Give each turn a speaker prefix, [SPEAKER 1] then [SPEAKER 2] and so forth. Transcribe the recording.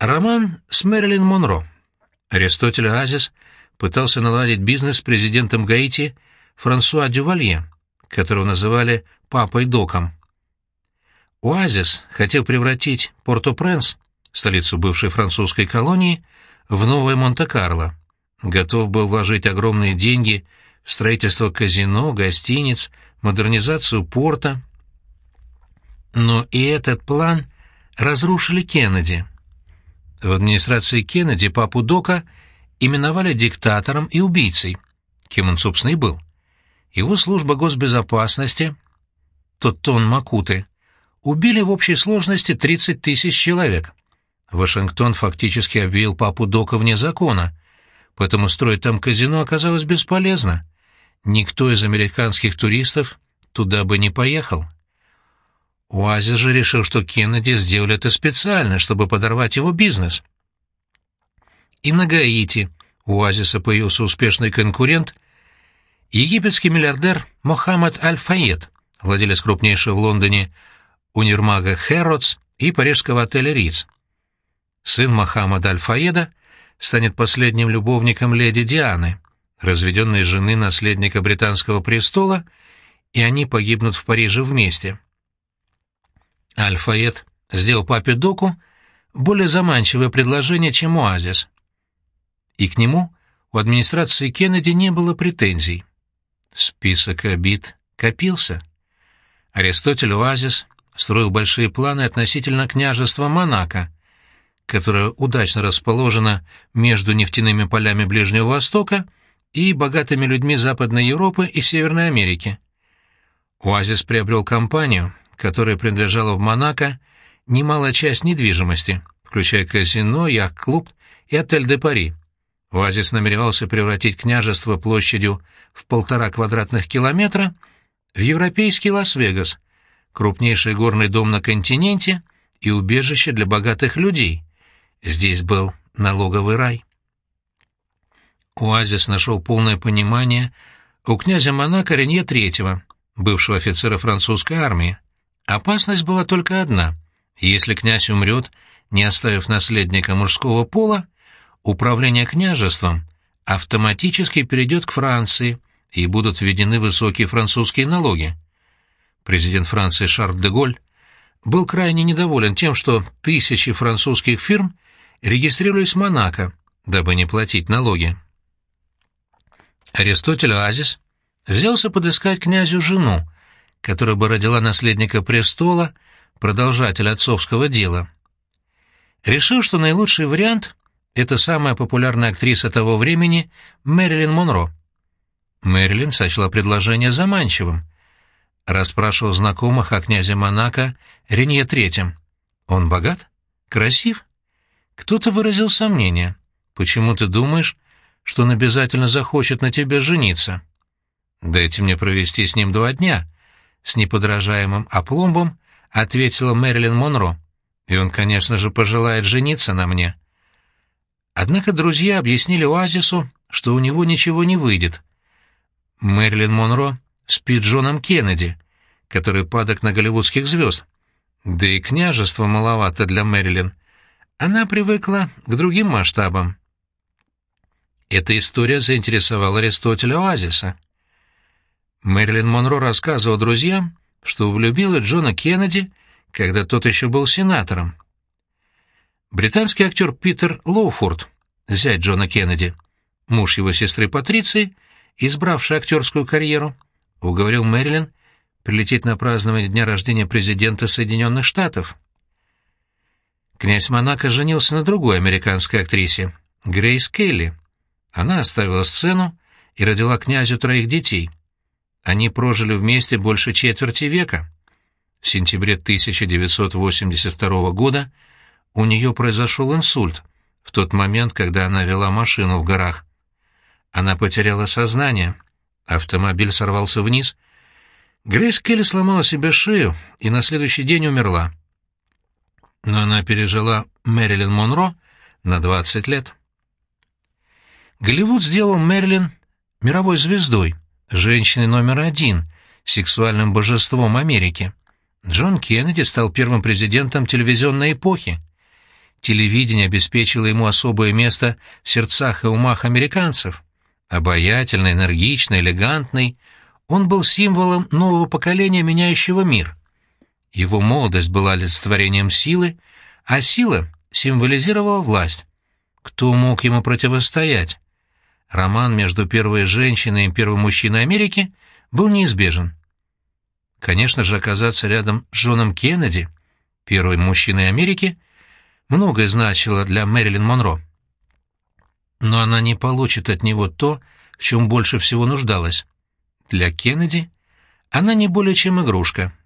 [SPEAKER 1] Роман с Мэрилин Монро. Аристотель Азис пытался наладить бизнес с президентом Гаити Франсуа Дювалье, которого называли «папой Доком». Оазис хотел превратить Порто-Пренс, столицу бывшей французской колонии, в новое Монте-Карло. Готов был вложить огромные деньги в строительство казино, гостиниц, модернизацию порта. Но и этот план разрушили Кеннеди. В администрации Кеннеди папу Дока именовали диктатором и убийцей, кем он, собственно, и был. Его служба госбезопасности, тот тон Макуты, убили в общей сложности 30 тысяч человек. Вашингтон фактически объявил папу Дока вне закона, поэтому строить там казино оказалось бесполезно. Никто из американских туристов туда бы не поехал. Уазис же решил, что Кеннеди сделали это специально, чтобы подорвать его бизнес. И на Гаити у Оазиса появился успешный конкурент — египетский миллиардер Мохаммед Аль-Файед, владелец крупнейшего в Лондоне универмага Хэрротс и парижского отеля Риц. Сын Мохаммеда Аль-Фаеда станет последним любовником леди Дианы, разведенной жены наследника британского престола, и они погибнут в Париже вместе. Аль-Фаед сделал папе Доку более заманчивое предложение, чем Оазис. И к нему у администрации Кеннеди не было претензий. Список обид копился. Аристотель Оазис строил большие планы относительно княжества Монако, которое удачно расположено между нефтяными полями Ближнего Востока и богатыми людьми Западной Европы и Северной Америки. Оазис приобрел компанию, которая принадлежала в Монако, немалая часть недвижимости, включая казино, яхт-клуб и отель де Пари. Оазис намеревался превратить княжество площадью в полтора квадратных километра в европейский Лас-Вегас — крупнейший горный дом на континенте и убежище для богатых людей. Здесь был налоговый рай. Оазис нашел полное понимание у князя Монако Ренье III, бывшего офицера французской армии. Опасность была только одна. Если князь умрет, не оставив наследника мужского пола, управление княжеством автоматически перейдет к Франции, и будут введены высокие французские налоги президент Франции Шарль де Голь, был крайне недоволен тем, что тысячи французских фирм регистрировались в Монако, дабы не платить налоги. Аристотель Азис взялся подыскать князю жену, которая бы родила наследника престола, продолжателя отцовского дела. Решил, что наилучший вариант — это самая популярная актриса того времени Мэрилин Монро. Мэрилин сочла предложение заманчивым, Расспрашивал знакомых о князе Монако Ренье Третьем. Он богат? Красив? Кто-то выразил сомнение. Почему ты думаешь, что он обязательно захочет на тебе жениться? Дайте мне провести с ним два дня. С неподражаемым опломбом ответила Мэрилин Монро. И он, конечно же, пожелает жениться на мне. Однако друзья объяснили Оазису, что у него ничего не выйдет. Мэрилин Монро спит Джоном Кеннеди, который падок на голливудских звезд. Да и княжество маловато для Мэрилин. Она привыкла к другим масштабам. Эта история заинтересовала Аристотеля Оазиса. Мэрилин Монро рассказывал друзьям, что влюбила Джона Кеннеди, когда тот еще был сенатором. Британский актер Питер Лоуфорд, зять Джона Кеннеди, муж его сестры Патриции, избравший актерскую карьеру, уговорил Мэрилин прилететь на празднование дня рождения президента Соединенных Штатов. Князь Монако женился на другой американской актрисе, Грейс Келли. Она оставила сцену и родила князю троих детей. Они прожили вместе больше четверти века. В сентябре 1982 года у нее произошел инсульт, в тот момент, когда она вела машину в горах. Она потеряла сознание — Автомобиль сорвался вниз. Грейс Келли сломала себе шею и на следующий день умерла. Но она пережила Мэрилин Монро на 20 лет. Голливуд сделал Мэрилин мировой звездой, женщиной номер один, сексуальным божеством Америки. Джон Кеннеди стал первым президентом телевизионной эпохи. телевидение обеспечило ему особое место в сердцах и умах американцев. Обаятельный, энергичный, элегантный, он был символом нового поколения, меняющего мир. Его молодость была олицетворением силы, а сила символизировала власть. Кто мог ему противостоять? Роман между первой женщиной и первым мужчиной Америки был неизбежен. Конечно же, оказаться рядом с Джоном Кеннеди, первым мужчиной Америки, многое значило для Мэрилин Монро. Но она не получит от него то, в чем больше всего нуждалась. Для Кеннеди она не более чем игрушка —